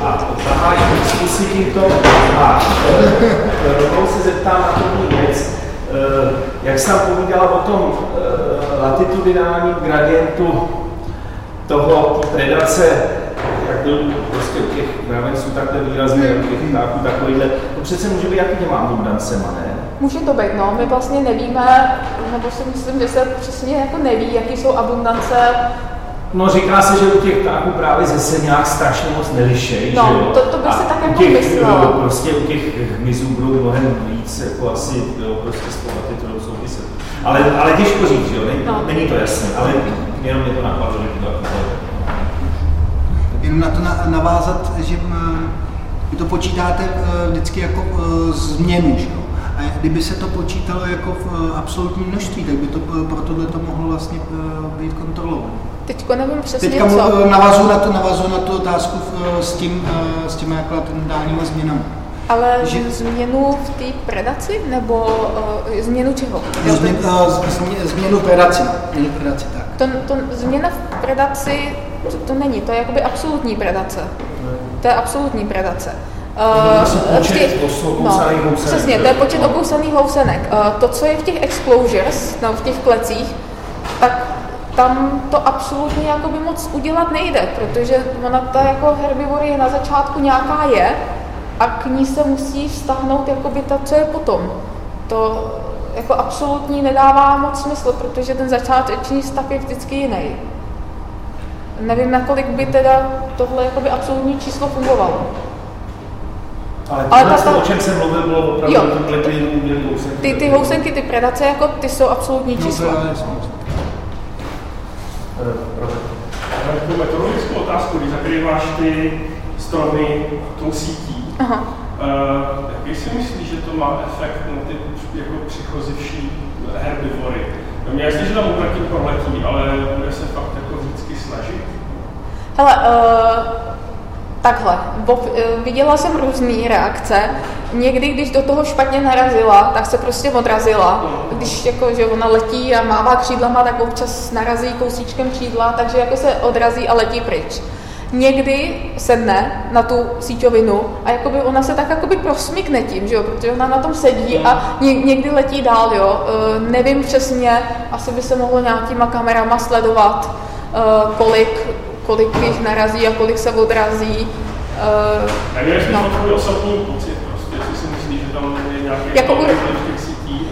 a zahájím diskusi tímto a rovnou se zeptám na první věc. Jak jsem povídala o tom latitudinálním gradientu toho predace, jak byl prostě u těch mravenců takhle výrazný, u těch ptáků takovýhle, to přece může být jaký těma abundancema, ne? Může to být, no. My vlastně nevíme, nebo si myslím, že se přesně jako neví, jaký jsou abundance No říká se, že u těch ptáků právě ze nějak strašně moc nelišej, no, že jo? to, to by se tak jako těch, myslelo. Prostě u těch hmyzů budou mnohem víc, jako asi, jo, prostě z toho ty to souviset. Ale, ale těžko říct, jo, není, no. není to jasné, ale jenom mě to napadlo, že to tak Jenom na to navázat, že vy to počítáte eh, vždycky jako eh, změnu, že jo? A kdyby se to počítalo jako v absolutním množství, tak by to pro tohle to mohlo vlastně být kontrolované. Teďko nevím přesně Teďka co. Navazu na, to, navazu na tu otázku s, tím, s těmi aklatendálními změnami. Ale že... změnu v té predaci, nebo uh, změnu čeho? No, změn, uh, změnu predaci. Změnu predaci tak. To, to, změna v predaci, to, to není, to je jakoby absolutní predace. To je absolutní predace. Uh, v těch, no, přesně, to je počet okousaných housenek. Uh, to, co je v těch exposures, no, v těch klecích, tam to absolutně jakoby moc udělat nejde, protože ona ta jako herbivory na začátku nějaká je a k ní se musí vztahnout jakoby ta, co je potom. To jako absolutní nedává moc smysl, protože ten začáteční stav je vždycky jiný. Nevím, nakolik by teda tohle jakoby absolutní číslo fungovalo. Ale, Ale ta, ta, o čem jsem mluvil, bylo opravdu jo, ty, ty housenky, ty predace, jako ty jsou absolutní no, čísla. Mám takovou metodologickou otázku, když zakrýváš ty stromy tou sítí, Aha. Uh, jaký si myslíš, že to má efekt na ty jako přichozivší herbivory? No mě jasně, že tam úmrtí proletí, ale bude se fakt jako vždycky snažit? Hele, uh Takhle, eh, viděla jsem různé reakce. Někdy, když do toho špatně narazila, tak se prostě odrazila. Když jako, že ona letí a mává křídlama, tak občas narazí kousíčkem křídla, takže jako se odrazí a letí pryč. Někdy sedne na tu síťovinu a jakoby ona se tak jakoby prosmykne tím, že jo, protože ona na tom sedí a ně, někdy letí dál, jo. E, nevím přesně, asi by se mohlo nějakýma kamerama sledovat, e, kolik kolik jich narazí a kolik se odrazí. Uh, Nevím, jestli no. tvůj osobní pocit, prostě, jestli si myslíš, že tam je nějaký jako u... sítí.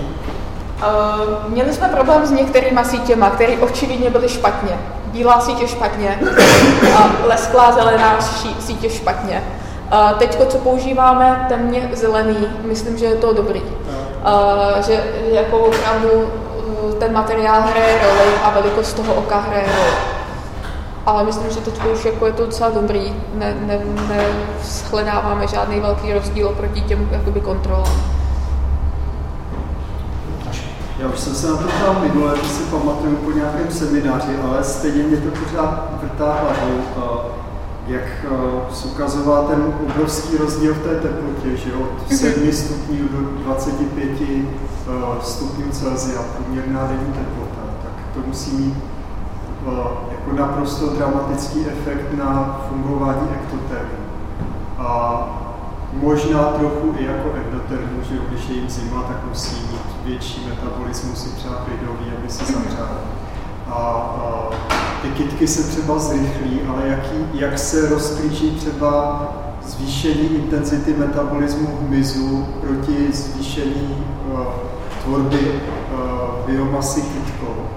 Uh, měli jsme problém s některýma sítěma, které očividně byly špatně. Bílá sítě špatně a lesklá zelená sítě špatně. Uh, teď, co používáme, temně zelený, myslím, že je to dobrý. Uh, že jako opravdu ten materiál hraje roli a velikost toho oka hraje roli ale myslím, že teď už jako je to docela dobrý. Ne, ne, ne žádný velký rozdíl oproti těm jakoby kontrolám. Já už jsem se na to ptal minule, že si pamatuju po nějakém semináři, ale stejně mě to pořád vrtá hlavou, jak se ukazoval ten obrovský rozdíl v té teplotě, že od 7 mhm. stupňů do 25 stupňů Celsia, průměrná denní teplota, tak to musí mít jako naprosto dramatický efekt na fungování ektotermu. A možná trochu i jako endotermu, že když je jim zima, tak musí mít větší metabolismus i třeba klidový, aby se zahřáli. A, a ty kytky se třeba zrychlí, ale jaký, jak se rozklíčí třeba zvýšení intenzity metabolismu hmyzu proti zvýšení uh, tvorby uh, biomasy kytkou.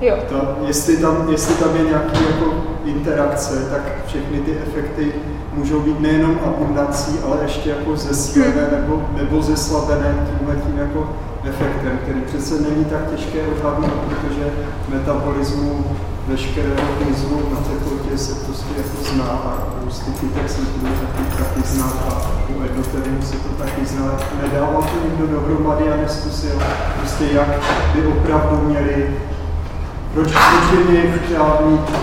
Jo? Ta, jestli, tam, jestli tam je nějaký jako interakce, tak všechny ty efekty můžou být nejenom abundancí, ale ještě jako zesílené hmm. nebo, nebo zeslabené tímhle tím jako efektem, který přece není tak těžké odhadnout, protože metabolismu veškerého hmyzu na teplotě se prostě jako zná a růsty kytek se to taky, taky znát a u endotermu se to taky zná. Nedával to nikdo dohromady a neskusil prostě jak by opravdu měli proč, proč by měli třeba mít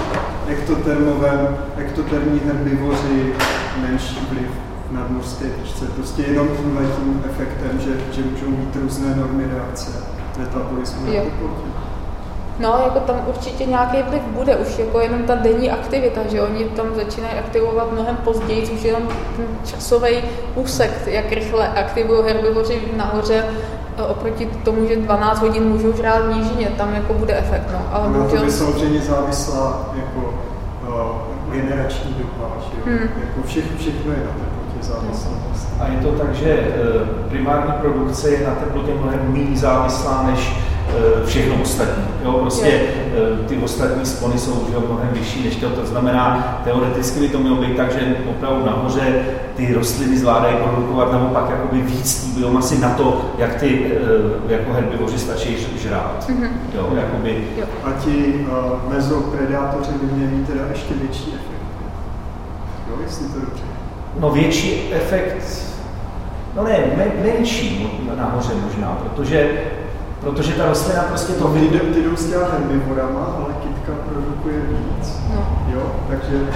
ektotermové, ektotermní herbivoři menší vliv na nadmořské výšce? Prostě jenom tímhle tím efektem, že, že můžou mít různé normy reakce metabolismu na. No, jako tam určitě nějaký vliv bude, už jako jenom ta denní aktivita, že oni tam začínají aktivovat mnohem později, už jenom ten časový úsek, jak rychle aktivují herbivoři nahoře, oproti tomu, že 12 hodin můžou žrát v nížině, tam jako bude efekt, no. Ale no, to by samozřejmě závislá jako uh, generační doba, že hmm. jako vše, všechno je na teplotě závislé. A je to tak, že e, primární produkce je na teplotě mnohem méně závislá než všechno ostatní. Jo, prostě eh, ty ostatní spony jsou že mnohem vyšší než to, to znamená, teoreticky by to mělo být tak, že opravdu nahoře ty rostliny zvládají produkovat naopak jakoby víc té biomasy na to, jak ty eh, jako herbivoři stačí žrát. Mm-hmm. Jo, jakoby... jo. A ti uh, mezopredátoři by měli teda ještě větší efekt. Jo, jestli to dobře. No větší efekt, no ne, menší nahoře možná, protože protože ta rostlina prostě to... Ty, ty jdou s těma herbivorama, ale kytka produkuje víc. No. Jo, takže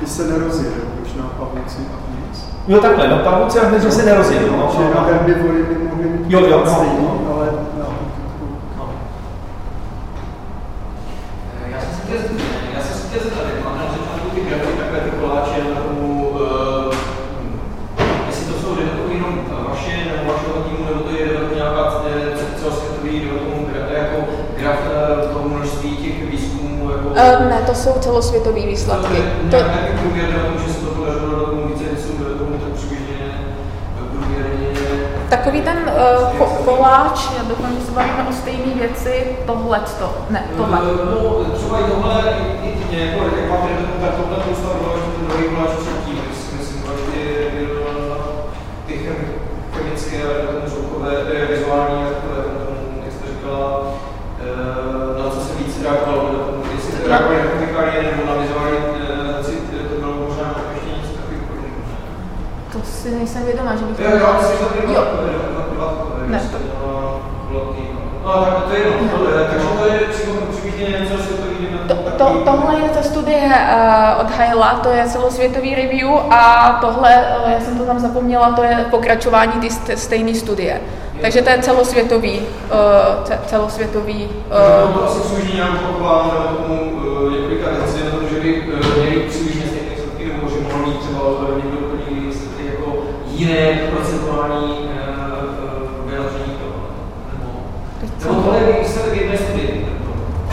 ty se nerozjede, už na pavouci a nic. Jo, takhle, no pavouci a hmyz se nerozjede. No, že na herbivory by mohly mít jo, jo, no, stejný, no. ale na no. Já jsem se chtěl já jsem se chtěl zeptat, jak mám na začátku ty grafy, takové ty koláče na tomu, uh, jestli to jsou jenom vaše, nebo vašeho týmu, nebo to je nějaká celosvětový, do tomu jako graf eh, toho množství těch výzkumů? Jako... Uh, ne, to jsou celosvětové výsledky. To, to... Takový ten uh, ko- koláč, já doufám, že se bavíme o stejné věci, tohle to, ne, tohle. No, třeba i tohle, i, i jako, jak máte tak tohle to ustavilo, že ten druhý koláč předtím, myslím, že ty chemické, zvukové, vizuální, Eh, na co se víc reagovalo, jestli se reagovali na chemikálie nebo na vizualizaci, to bylo možná ještě něco takového. To si nejsem vědomá, že bych... Jo, jo, to bylo ne. No, tak to je tohle, takže to je přibližně něco světový to, to, tohle je ta studie uh, od Haila, to je celosvětový review a tohle, uh, já jsem to tam zapomněla, to je pokračování té stejné studie. Takže to je celosvětový, uh, celosvětový... Uh, to asi služí nějak tomu uh, na tom, že by měli přibližně stejné výsledky, nebo že mohl mít třeba uh, někdo úplně výsledky jako jiné procentuální vyjádření toho. Nebo, nebo tohle je výsledek jedné studie.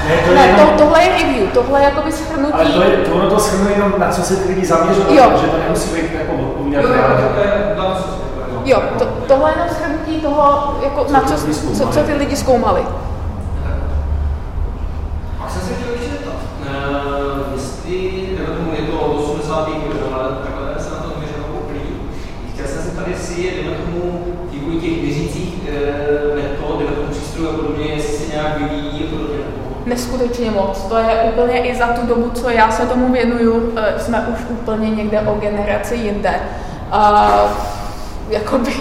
Ne, to, ne, to, tohle je review, tohle je jakoby schrnutí. Ale to, je, to ono to schrnuje jenom na co se ty lidi zaměřují, že to nemusí být jako odpovídat. Jo, co Jo, to, tohle je jenom shrnutí toho, jako, na co, co, co ty lidi zkoumali. A jsem se chtěl ještě zeptat, uh, jestli, nebo je to od 80. let, takhle se na to zaměřil poprvé. Chtěl jsem se tady, jestli je, dejme tomu, vývoj těch měřících uh, metod, dejme tomu přístrojů a podobně, jestli se nějak vyvíjí a podobně. Neskutečně moc. To je úplně i za tu dobu, co já se tomu věnuju, eh, jsme už úplně někde o generaci jinde. Uh, jakoby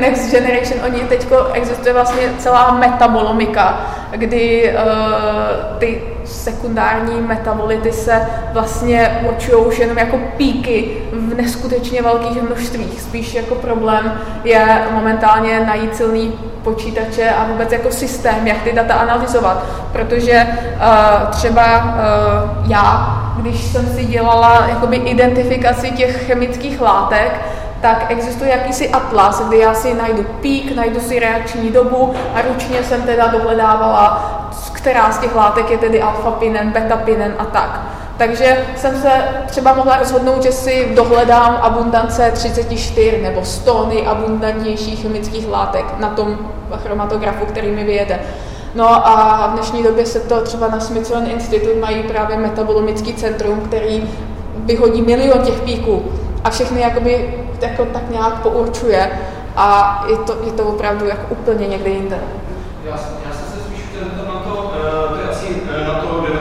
Next Generation, oni teď existuje vlastně celá metabolomika, kdy uh, ty sekundární metabolity se vlastně určují už jenom jako píky v neskutečně velkých množstvích. Spíš jako problém je momentálně najít silný počítače a vůbec jako systém, jak ty data analyzovat. Protože uh, třeba uh, já, když jsem si dělala jakoby identifikaci těch chemických látek, tak existuje jakýsi atlas, kde já si najdu pík, najdu si reakční dobu a ručně jsem teda dohledávala, která z těch látek je tedy alfa-pinen, beta-pinen a tak. Takže jsem se třeba mohla rozhodnout, že si dohledám abundance 34 nebo 100 nejabundantnějších chemických látek na tom chromatografu, který mi vyjede. No a v dnešní době se to třeba na Smithsonian Institute mají právě metabolomický centrum, který vyhodí milion těch píků a všechny jakoby jako tak nějak pourčuje a je to, je to opravdu jako úplně někde jinde. Já, já jsem se spíš na to, uh, to je asi uh, na to, kde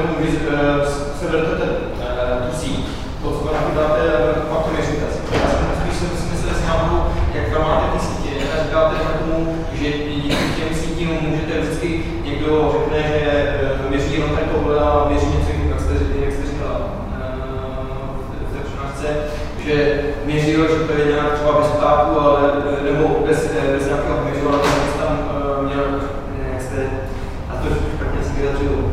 uh, se jdete ten, uh, tu síť, to, co tam dáte, pak to měříte. Já jsem spíš si myslel, že náhodou, jak tam máte ty sítě, a říkáte na tomu, že díky těm sítím můžete vždycky někdo řekne, že měří jenom ten tohle a měří něco, jak jste, jak jste říkala v té přednášce, že měřil, že to je nějak třeba bez ptáků, ale nebo bez, bez nějakého měřování, tak tam uh, měl, jak jste, a to špatně si vyjadřil,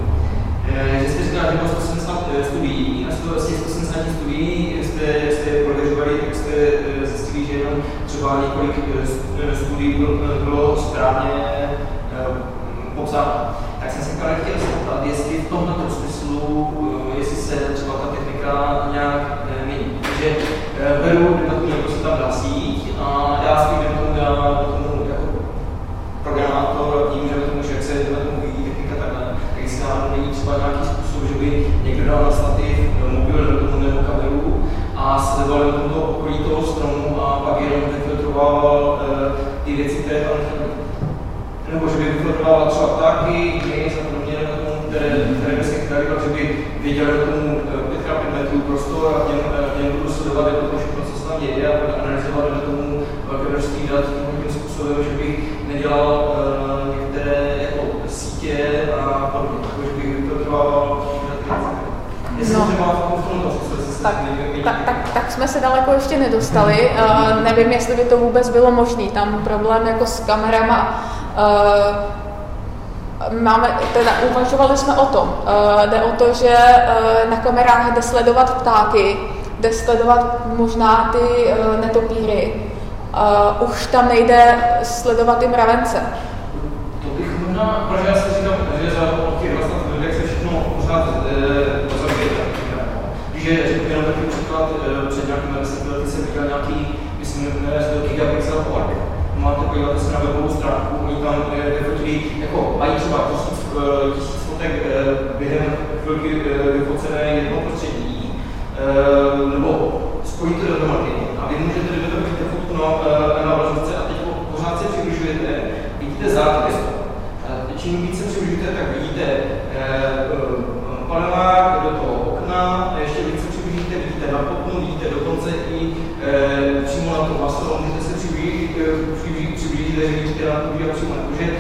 třeba několik studií bylo správně popsáno. Tak jsem se chtěl zeptat, jestli v tomto smyslu, jestli se třeba ta technika nějak mění. Takže beru debatu, jako se tam dá síť a já svým debatu dám tomu jako programátor tím, že tomu, že jak se debatu vyvíjí technika takhle, tak jestli náhodou není třeba nějaký způsob, že by někdo dal na stativ mobil do tomu nebo kabelu a sledoval jenom to okolí toho stromu a pak jenom vyfiltroval ty věci, které tam chybí. Nebo že by vyfiltroval třeba ptáky, hmyz a podobně, které, které by se chytali, takže by věděl do tomu 5x5 metrů prostor a v něm, v něm budu sledovat jako to všechno, co se tam děje a analyzovat do tomu velké množství dat tím způsobem, že bych nedělal uh, některé jako sítě a podobně, jako že bych vyfiltroval No. Tak, tak, tak, tak jsme se daleko ještě nedostali. Uh, nevím, jestli by to vůbec bylo možné. Tam problém jako s kamerama. Uh, máme, teda uvažovali jsme o tom. Uh, jde o to, že uh, na kamerách jde sledovat ptáky, jde sledovat možná ty uh, netopíry. Uh, už tam nejde sledovat i mravence. To bych možná, protože já si říkám, že za těch 20 let, jak se všechno pořád že řeknu jenom takový příklad, před nějakými deseti lety jsem viděl nějaký, myslím, ne, z Gigapixel Park. Máte podívat se na webovou stránku, oni tam vyfotili, jako mají třeba tisíc, fotek během chvilky vyfocené jedno prostředí, nebo spojí to dohromady. A vy můžete vyfotovat fotku na, na obrazovce a teď pořád se přibližujete, vidíte základ Čím více přibližujete, tak vidíte panelák do toho okna, ještě více přiblížíte, vidíte na oknu, vidíte dokonce i e, přímo na to maslo, můžete se přiblížit, přiblížit, přiblížit vidíte na to video přímo, protože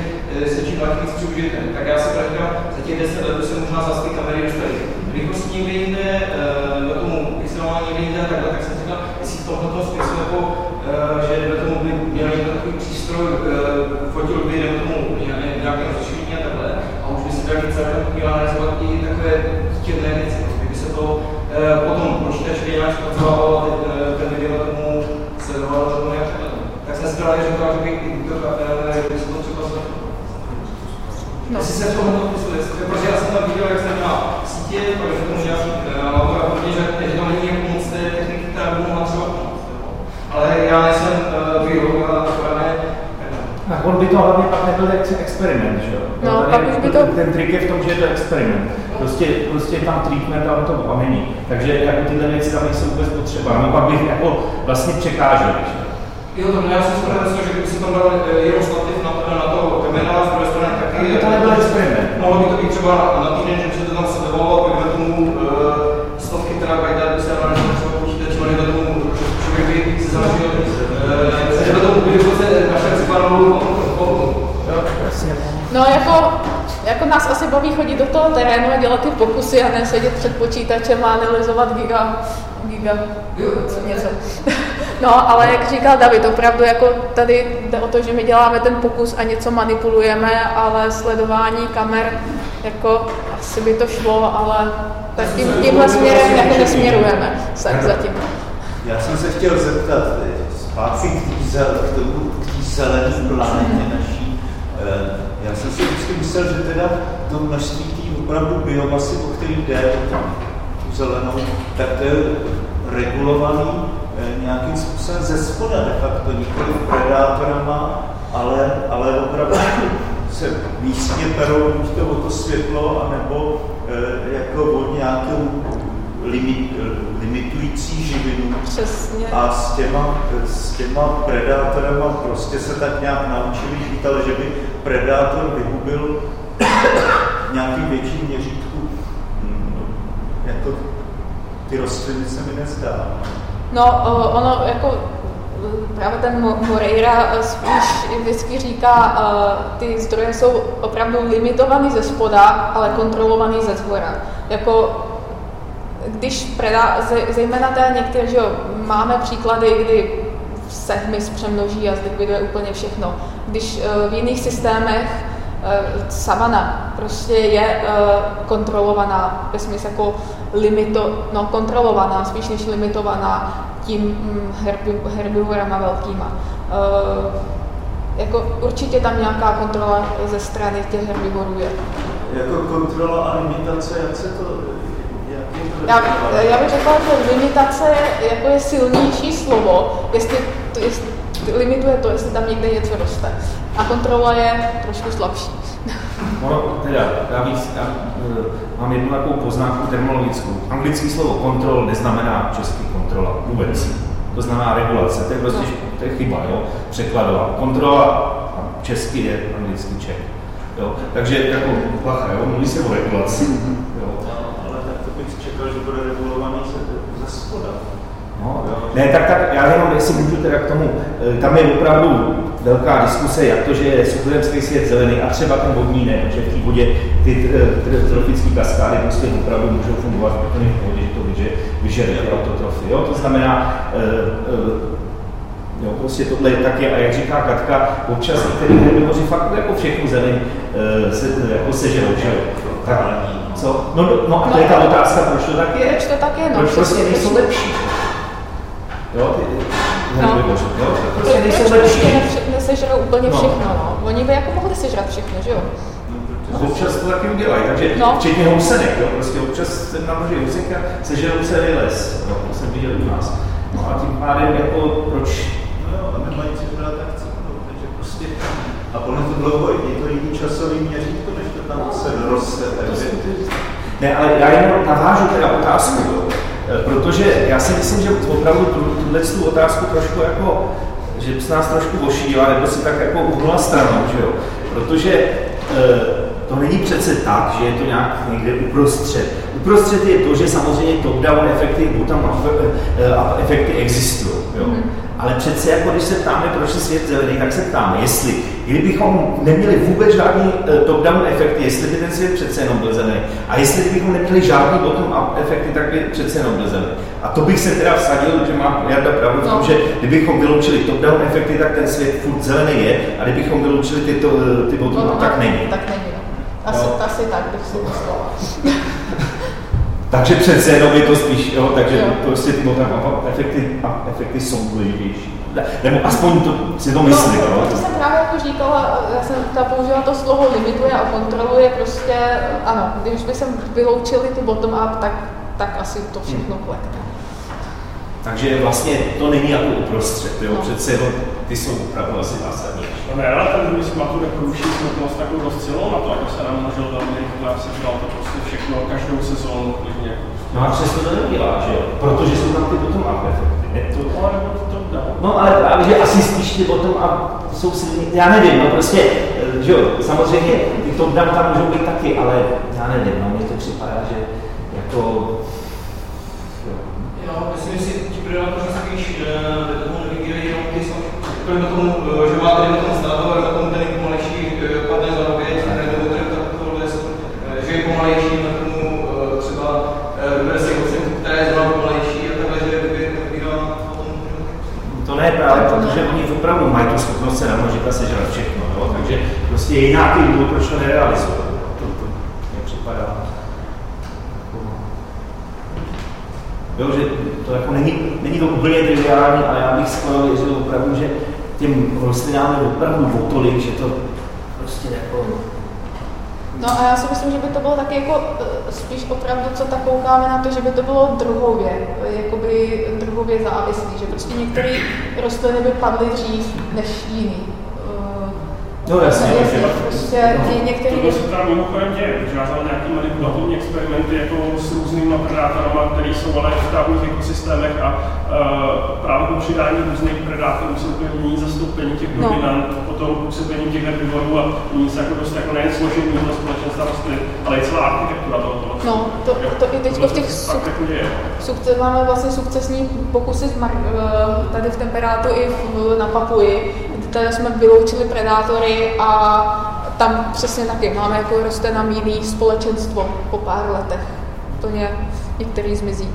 e, se čím dál víc přiblížíte. Tak já si pravda, za těch 10 let se možná za ty kamery dostali. Rychlost někde jinde, do tomu pixelování jinde a takhle, tak jsem říkal, jestli v tomto smyslu jako, e, že do tomu by měl někdo takový přístroj, e, fotil by do tomu nějaké řešení a takhle, a už by se dali celkem analyzovat i takové chtěné věci. Kdyby se to eh, potom počítač nějak zpracovával a eh, ten video tomu sledoval, to nějak tak jsem si právě řekl, že bych to, eh, by se to třeba. No. Jestli se v popisuje, protože já jsem tam viděl, jak jsem na sítě, pak že tomu nějaký laboratorní, že, že tam není jako moc té techniky, která by mohla třeba pomoct. Ale já nejsem uh, a ne, tak on by to hlavně pak nebyl experiment, že jo? No, pak už by to... Ten trik je v tom, že je to experiment. Prostě, prostě tam treatment a on to a není. Takže jako tyhle věci tam nejsou vůbec potřeba. No pak bych jako vlastně překážel, že Jo, to já jsem si že kdyby se tam dal jenom stativ na, na to kamera, z druhé strany taky... To nebyl experiment. Mohlo by to být třeba na týden, že by se to tam sledovalo, aby by tomu uh, stovky terabajta, by se analyzovalo třeba počítač, ale do tomu člověk by se založil, se No jako, jako nás asi baví chodit do toho terénu a dělat ty pokusy a ne sedět před počítačem a analyzovat giga, giga, něco. No, ale jak říkal David, opravdu jako tady jde o to, že my děláme ten pokus a něco manipulujeme, ale sledování kamer, jako asi by to šlo, ale tak tím, tímhle směrem jako nesměrujeme tak zatím. Já jsem se chtěl zeptat, zpátky k té zelené planetě naší, já jsem si vždycky myslel, že teda to množství té opravdu biomasy, o který jde, tu zelenou, tak to je regulovaný eh, nějakým způsobem ze spoda de facto, nikoli predátorama, ale, ale opravdu se místně perou buď to o to světlo, anebo e, jako od nějakou limit, limitující živinu. Přesně. A s těma, s těma predátorama prostě se tak nějak naučili žít, ale že by predátor vyhubil nějaký větší měřítku, mm, jako ty rostliny se mi nezdá. No, ono jako právě ten Moreira spíš vždycky říká, ty zdroje jsou opravdu limitovaný ze spoda, ale kontrolovaný ze zhora. Jako když predá, zejména té některé, že jo, máme příklady, kdy se hmyz přemnoží a zlikviduje úplně všechno. Když v jiných systémech savana prostě je kontrolovaná, ve smyslu jako limito, no, kontrolovaná, spíš než limitovaná tím mm, herbivorama velkýma. Jako určitě tam nějaká kontrola ze strany těch herbivorů je. Jako kontrola a limitace, jak se to já, já bych řekla, že limitace jako je silnější slovo, jestli, to, jestli limituje to, jestli tam někde něco roste. A kontrola je trošku slabší. No, teda, já, víc, já uh, mám jednu takovou poznámku terminologickou. Anglické slovo kontrol neznamená český kontrola vůbec. To znamená regulace, to je prostě to je chyba, jo? překladová. Kontrola český je anglický ček. Jo? Takže jako placha, jo? mluví se o regulaci. Jo? čekal, že bude regulovaný ze spoda. No, ne, tak, tak já jenom, jestli můžu teda k tomu, eh, tam je opravdu velká diskuse, jak to, že je svět zelený a třeba ten vodní ne, protože v té vodě ty eh, trofické kaskády prostě opravdu můžou fungovat úplně v pohodě, že to ty autotrofy. Jo? To znamená, uh, Jo, prostě tohle je taky, a jak říká Katka, občas některý herbivoři fakt jako všechno zeleň se, jako sežerou, že jo. Tak, co? No, no, no a to je ta otázka, proč to tak je? Proč to tak je? No, proč prostě nejsou lepší? Jo, ty, no. jo? Prostě nejsou proč lepší. Nesežerou úplně no. všechno, no. Oni by jako mohli sežrat všechno, že jo? No, občas to taky udělají, takže no. včetně housenek, jo, prostě občas se namoří housenka, sežerou celý les, jo, to jsem viděl u nás. No a tím pádem jako proč? No jo, a nemají sežrat tak co, takže prostě, a podle to dlouho, je to jiný časový měřítko, než to tam se roste, takže... Ne, ale já jenom navážu teda otázku, jo. E, protože já si myslím, že opravdu tuhle tu otázku trošku jako, že se nás trošku ošídila, nebo si tak jako uhnula stranou, že jo. Protože e, to není přece tak, že je to nějak někde uprostřed. Uprostřed je to, že samozřejmě top-down efekty, bottom-up e, efekty existují. Jo. Mm. Ale přece, jako když se ptáme, proč je svět zelený, tak se ptáme, jestli, kdybychom neměli vůbec žádný uh, top-down efekty, jestli by ten svět přece jenom byl zelený. A jestli kdybychom neměli žádný bottom-up efekty, tak by přece jenom byl zelený. A to bych se teda vsadil, že má Jarda pravdu v tom, no. že kdybychom vyloučili top-down efekty, tak ten svět furt zelený je, a kdybychom vyloučili ty, to, ty bottom-up, tak není. Tak není. Asi, no. asi tak bych si myslela. Takže přece jenom je to spíš, jo, takže jo. prostě ty bottom efekty, efekty jsou důležitější. Nebo aspoň to, si to myslím. No, to jsem právě jako říkala, já jsem ta použila to slovo limituje a kontroluje prostě, ano, když by jsem vyloučili ty bottom-up, tak, tak asi to všechno hmm. klekne. Takže vlastně to není jako uprostřed, jo, no. přece jo, ty jsou opravdu asi zásadní. No ne, ale ten druhý smatů neporuší smrtnost takovou dost silou na to, jako se namnožil velmi rychle a sežral to prostě všechno, každou sezónu klidně. No a přesto to neudělá, že jo? Protože jsou tam ty bottom up efekty. To, ale to dá. No ale právě, že asi spíš ty bottom up jsou silní, já nevím, no prostě, eh, že jo, samozřejmě ty top down tam můžou být taky, ale já nevím, no mně to připadá, že jako Jo, myslím si, ti predátoři spíš do toho nevybírají jenom ty kromě tomu, že máte na tom státu, ale na tom ten pomalejší padne za oběť, nebo tohle, že je pomalejší na tomu třeba verzi která je zrovna pomalejší a takhle, že vybírá to ne právě, protože oni opravdu mají tu schopnost se namnožit a sežrat všechno, jo? takže prostě je nějaký důvod, proč to nerealizují. Připadá. Jo, že to jako není, není to úplně triviální, ale já bych skoro věřil opravdu, že těm rostlinám je opravdu o tolik, že to prostě jako... No a já si myslím, že by to bylo taky jako eh, spíš opravdu, co tak koukáme na to, že by to bylo druhově, jakoby druhově závislý, že prostě některé rostliny by padly dřív než jiný. No jasně. Prostě no, některý... To se tam mimochodem děje, protože já znám nějaký manipulativní experimenty jako s různými predátorama, které jsou ale v távních ekosystémech a uh, právě po přidání různých predátorů se úplně mění zastoupení těch no. dominant, potom působení těch herbivorů a mění se jako dost jako nejen složení toho společenstva rostlin, ale i celá architektura toho. toho no, to, to, i teď v těch suk, sukce, máme vlastně sukcesní pokusy eh, tady v temperátu i v, na Papuji, teda jsme vyloučili predátory a tam přesně taky máme jako roste nám jiný společenstvo po pár letech. To ně, některý zmizí.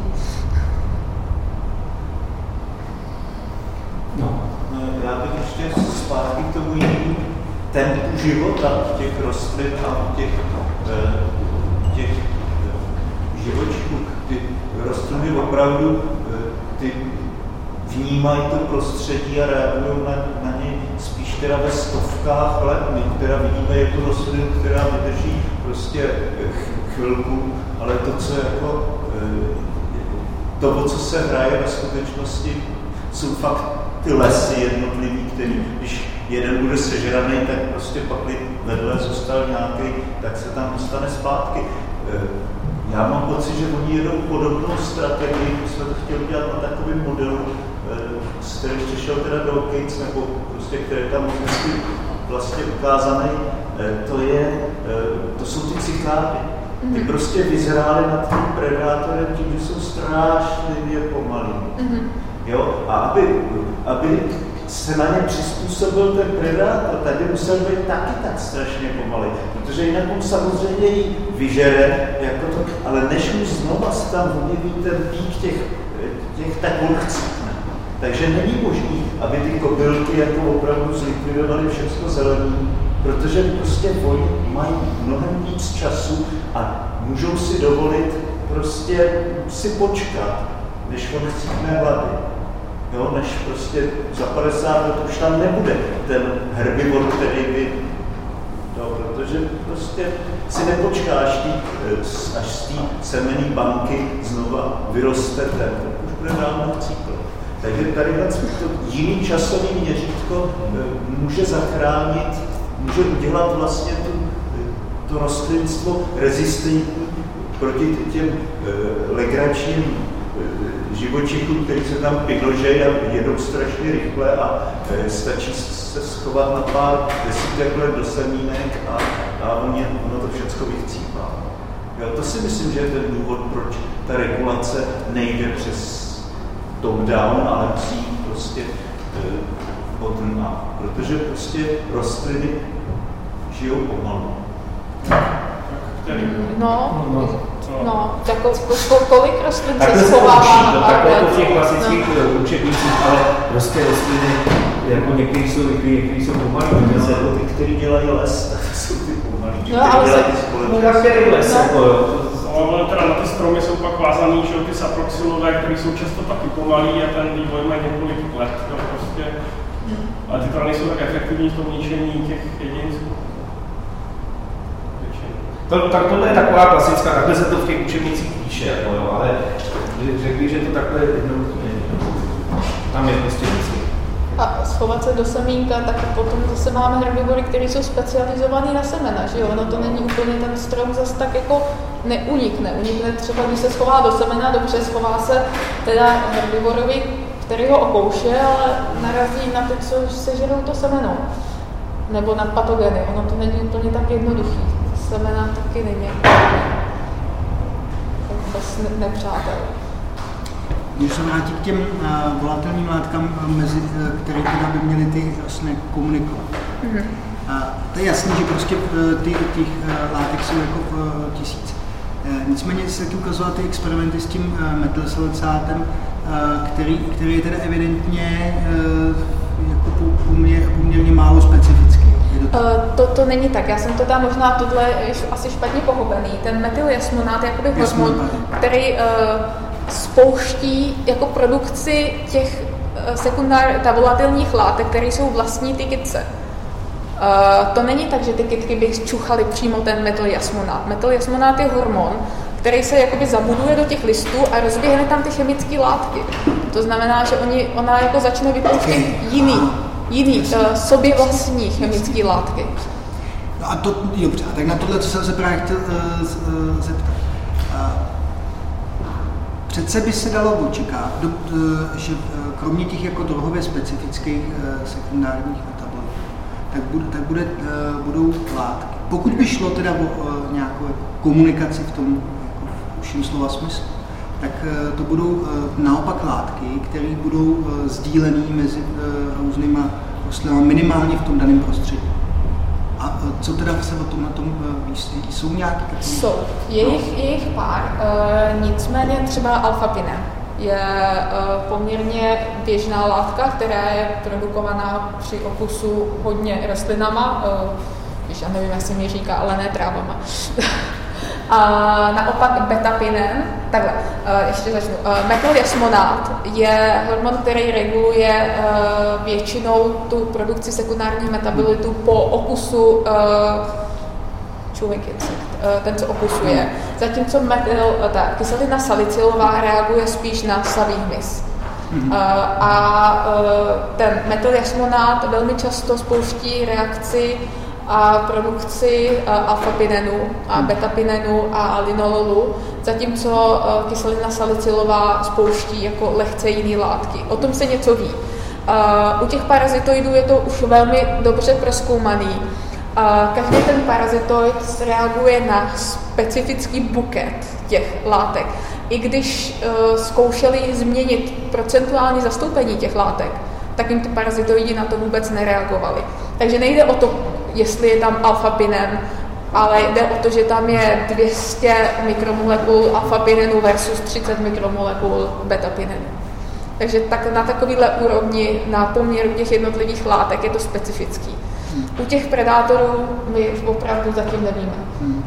No, no já bych ještě zpátky k tomu jiný. tempu života těch rostlin a těch, těch živočichů. Ty rostliny opravdu ty vnímají to prostředí a reagují na, teda ve stovkách let. My teda vidíme jako rostlinu, která vydrží prostě chvilku, ale to, co jako to, o co se hraje ve skutečnosti, jsou fakt ty lesy jednotlivý, který, když jeden bude sežraný, tak prostě pak vedle zůstal nějaký, tak se tam dostane zpátky. Eh, já mám pocit, že oni jedou podobnou strategii, my jsme to chtěli udělat na takovém modelu, eh, s kterým přišel teda Bill Gates, nebo prostě, který tam možnosti vlastně ukázaný, eh, to, je, to jsou ty cikády ty mm-hmm. prostě vyzrály nad tím predátorem tím, že jsou strašlivě pomalí. Mm-hmm. Jo? A aby, aby se na ně přizpůsobil ten predátor, tak by musel být taky tak strašně pomalý, protože jinak on samozřejmě ji vyžere, jako to, ale než mu znova tam objeví ten pík těch, těch tak on chcípne. Takže není možný, aby ty kobylky jako opravdu zlikvidovaly všechno zelený, protože prostě oni mají mnohem víc času a můžou si dovolit prostě si počkat, než on chcípne hlady. Jo, než prostě za 50 let už tam nebude ten herbivor, který by No, protože prostě si nepočkáš, tý, až z té semenní banky znova vyroste ten, už bude dávno chcípl. Takže tady to jiný časový měřítko eh, může zachránit může udělat vlastně tu, to rostlinstvo rezistentní proti těm legračním e, živočichům, který se tam pidložejí a jedou strašně rychle a e, stačí se schovat na pár desítek let do semínek a, a ono, ono to všechno vychcípá. Jo, to si myslím, že je ten důvod, proč ta regulace nejde přes top-down, ale musí prostě bottom up. Protože prostě rostliny žijou pomalu. No, no, no, jako, kolik rostlin se schovává na Takhle to v těch klasických no. Učebnicích, ale prostě rostliny, jako některý jsou rychlí, některý jsou pomalí. No, jako ty, kteří dělají les, tak jsou ty pomalí. No, ale se... No, les, no. jako jo. Ale teda na ty stromy jsou pak vázaný, že ty saproxylové, které jsou často taky pomalí a ten vývoj má několik let. Jo, prostě ale ty to nejsou tak efektivní v tom ničení těch jedinců. To, tak tohle je taková klasická, takhle se to v těch učebnicích píše, jako jo, ale řekl že to takhle jednoduché není. Tam je prostě vždycky. A schovat se do semínka, tak potom zase máme herbivory, které jsou specializované na semena, že jo? No to není úplně ten strom zase tak jako neunikne. Unikne třeba, když se schová do semena, dobře, schová se teda herbivorovi který ho okouše, ale narazí na ty, co sežerou to semeno. Nebo na patogeny. Ono to není úplně tak jednoduchý. Semena taky není bez nepřátel. Když se vrátí k těm uh, volatelným látkám, eh, mezi, uh, které teda by měly ty rostliny komunikovat. Mm-hmm. Uh, to je jasné, že prostě uh, ty, těch uh, látek jsou jako uh, tisíc. Uh, nicméně se taky ukazovaly ty experimenty s tím uh, metylsilisátem, Eh, který, který je teda evidentně eh, jako poměr, poměrně málo specifický. To, uh, to, to není tak, já jsem to tam možná tohle asi špatně pochopený. Ten metyljasmonát je jakoby hormon, který uh, spouští jako produkci těch uh, sekundár, ta volatilních látek, které jsou vlastní ty kytce. Uh, to není tak, že ty kytky by čuchaly přímo ten metyljasmonát. Metyljasmonát je hormon, který se jakoby zabuduje do těch listů a rozběhne tam ty chemické látky. To znamená, že oni, ona jako začne vypouštět jiný, jiný, uh, sobě vlastní chemické látky. No a to, dobře, tak na tohle, co jsem se právě chtěl uh, zeptat. Uh, přece by se dalo očekávat, uh, že kromě těch jako druhově specifických sekundárních metabolů, tak, bude, tak bude, budou látky. Pokud by šlo teda o nějakou komunikaci v tom užším slova smyslu, tak eh, to budou eh, naopak látky, které budou eh, sdílené mezi různýma rostlinami minimálně v tom daném prostředí. A co teda se o tom na tom ví? Jsou nějaké Jsou. Je jich, je jich pár, uh, nicméně třeba alfapinem je eh, poměrně běžná látka, která je produkovaná při okusu hodně rostlinama, když já nevím, jak se mi říká, ale ne trávama. A naopak betapinen, takhle, ještě začnu. Metyljesmonát je hormon, který reguluje většinou tu produkci sekundárních metabolitů po okusu člověk insekt, ten, co okusuje. Zatímco metyl, ta kyselina salicylová reaguje spíš na savý hmyz. Mm-hmm. A ten metyljesmonát velmi často spouští reakci a produkci alfapinenu a mhm. betapinenu a linololu, zatímco kyselina salicylová spouští jako lehce jiné látky. O tom se něco ví. U těch parazitoidů je to už velmi dobře proskoumaný. Každý ten parazitoid reaguje na specifický buket těch látek. I když zkoušeli změnit procentuální zastoupení těch látek, tak jim ty parazitoidi na to vůbec nereagovali. Takže nejde o to, jestli je tam alfa-pinen, ale jde o to, že tam je 200 mikromolekul alfa-pinenu versus 30 mikromolekul beta-pinenu. Takže tak na takovéhle úrovni, na poměru těch jednotlivých látek je to specifický. U těch predátorů my opravdu zatím nevíme. Hmm.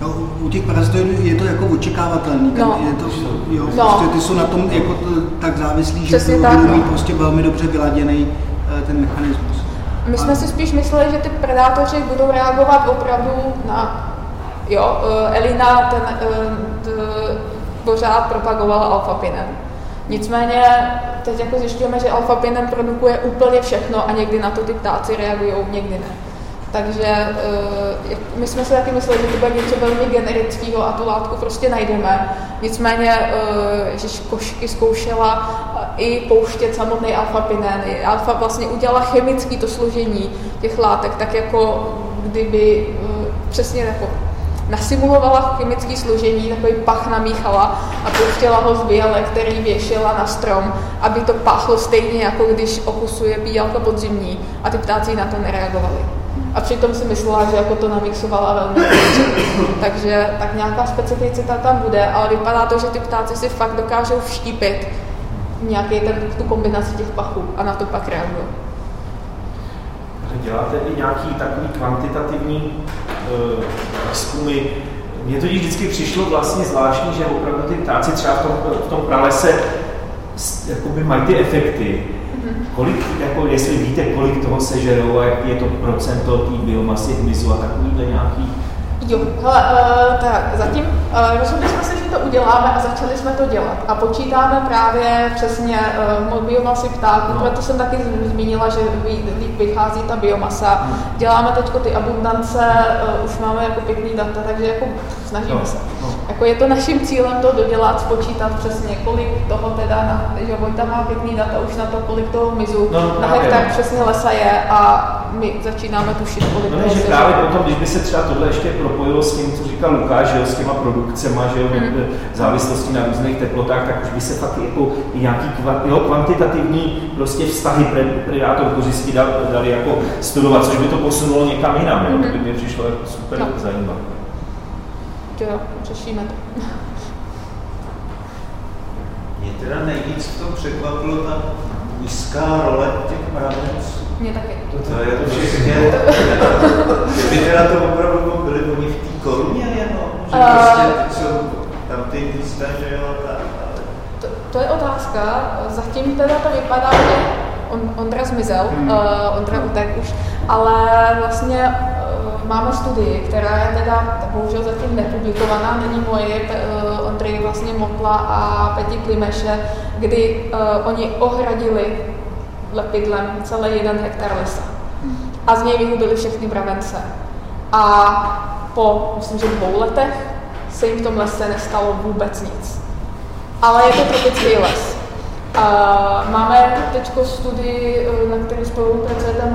No, u těch parazitoidů je to jako očekávatelný. No. Je to, jo, no. prostě ty jsou na tom jako tak závislí, že to budou mít no. prostě velmi dobře vyladěný eh, ten mechanismus. My jsme si spíš mysleli, že ty predátoři budou reagovat opravdu na... Jo, eh, Elina ten, ten, ten pořád propagovala alfapinem. Nicméně teď jako zjišťujeme, že alfa pinem produkuje úplně všechno a někdy na to ty ptáci reagují, někdy ne. Takže uh, my jsme si taky mysleli, že to bude něco velmi generického a tu látku prostě najdeme. Nicméně, že košky zkoušela i pouštět samotný alfa-pinen. Alfa vlastně udělala chemické to složení těch látek, tak jako kdyby uh, přesně jako nasimulovala chemické složení, takový pach namíchala a pouštěla ho z biele, který věšela na strom, aby to pachlo stejně, jako když okusuje bíjalka podzimní a ty ptáci na to nereagovali. A přitom si myslela, že jako to namixovala velmi Takže tak nějaká specificita tam bude, ale vypadá to, že ty ptáci si fakt dokážou vštípit nějaký ten, tu kombinaci těch pachů a na to pak reagují. Děláte i nějaký takový kvantitativní uh, výzkumy? Mně to vždycky přišlo vlastně zvláštní, že opravdu ty ptáci třeba v tom, v tom pralese jakoby mají ty efekty. Mm-hmm. Kolik, jako, jestli víte, kolik toho sežerou a jak je to procento té biomasy hmyzu a takovýhle nějaký Jo, hele, uh, tak zatím uh, rozhodli jsme se, že to uděláme a začali jsme to dělat. A počítáme právě přesně uh, biomasy ptáků, no. proto jsem taky zmínila, že líp vychází ta biomasa. No. Děláme teď ty abundance, uh, už máme jako pěkný data, takže jako snažíme no. se. No. Jako je to naším cílem to dodělat, spočítat přesně, kolik toho teda, na, že Vojta má pěkný data už na to, kolik toho mizu no, na hektar přesně lesa je a my začínáme tušit, kolik no, toho že právě potom, když by se třeba tohle ještě propojilo s tím, co říkal Lukáš, že jo, s těma produkcema, že jo, hmm. závislosti na různých teplotách, tak už by se fakt jako i nějaký jo, kvantitativní prostě vztahy predátor kořistí dali, dali jako studovat, což by to posunulo někam jinam, jo, to by mě přišlo jako super no. zajímavé. Jo, řešíme to. Mě teda nejvíc v tom překvapilo ta úzká role těch. Mě taky. To, to je to všechno. Kdyby teda to opravdu byli oni v té koruně jenom, že uh, prostě jsou tam ty místa, že jo, tak. To, to je otázka. Zatím teda to vypadá, že on, Ondra zmizel, hmm. uh, Ondra utek už, ale vlastně uh, máme studii, která je teda bohužel zatím nepublikovaná, není moje, uh, Ondry vlastně Motla a Peti Klimeše, kdy uh, oni ohradili lepidlem celý jeden hektar lesa. A z něj vyhubili všechny mravence. A po, myslím, že dvou letech se jim v tom lese nestalo vůbec nic. Ale je to tropický les. A máme teď studii, na které spolupracuje ta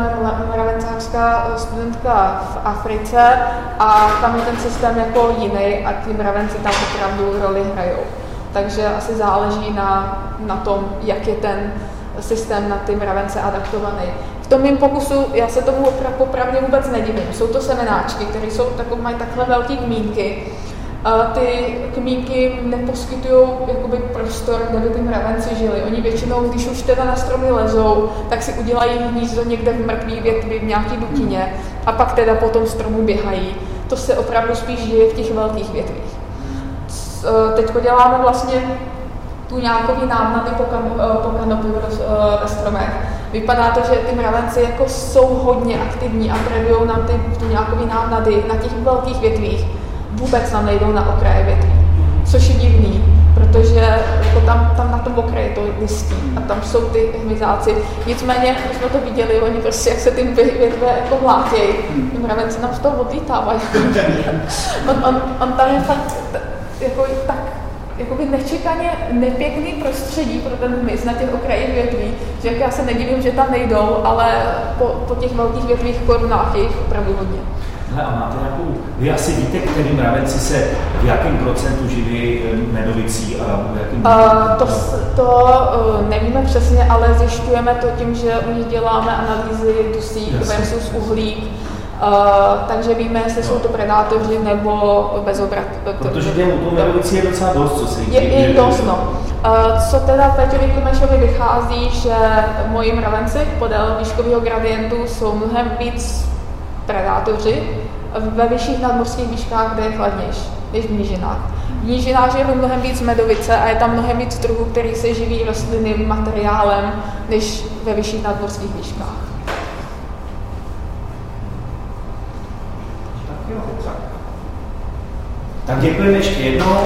mravencářská studentka v Africe a tam je ten systém jako jiný a ty mravenci tam opravdu roli hrajou. Takže asi záleží na, na tom, jak je ten systém na ty mravence adaptovaný. V tom mým pokusu já se tomu popravdě vůbec nedivím. Jsou to semenáčky, které jsou takové, mají takhle velké kmínky. Ty kmínky neposkytují jakoby prostor, kde by ty mravenci žili. Oni většinou, když už teda na stromy lezou, tak si udělají hnízdo někde v mrtvý větvi, v nějaký dutině a pak teda po tom stromu běhají. To se opravdu spíš děje v těch velkých větvích. E, Teď děláme vlastně tu nějakový námnady po, kan, e, po kanopu ve stromech. Vypadá to, že ty mravenci jako jsou hodně aktivní a predují nám ty, tu nějakový námnady na těch velkých větvích. Vůbec nám nejdou na okraje větví, což je divný, protože jako tam, tam na tom okraji to listí a tam jsou ty hmyzáci. Nicméně, my jsme to viděli, oni prostě, jak se ty větve jako vlátějí, ty mravenci nám z toho odlítávají. on, on, on tam je fakt jako jakoby nečekaně nepěkný prostředí pro ten hmyz na těch okrajích větví, že já se nedivím, že tam nejdou, ale po, po těch velkých větvích korunách je jich opravdu hodně. Hele, a máte nějakou, vy asi víte, který mravenci se v jakém procentu živí medovicí a v jakém... Uh, to, to uh, nevíme přesně, ale zjišťujeme to tím, že u nich děláme analýzy dusík versus uhlík, Uh, takže víme, jestli jsou to predátoři nebo bezobrat. Protože těm u medovicí je docela dost, co se Je, je dost, no. Uh, co teda Peťovi Klimešovi vychází, že moji mravenci podél výškového gradientu jsou mnohem víc predátoři ve vyšších nadmořských výškách, kde je chladnější, než v nížinách. V nížinách je mnohem víc medovice a je tam mnohem víc druhů, který se živí rostlinným materiálem, než ve vyšších nadmořských výškách. Tak děkujeme ještě jednou.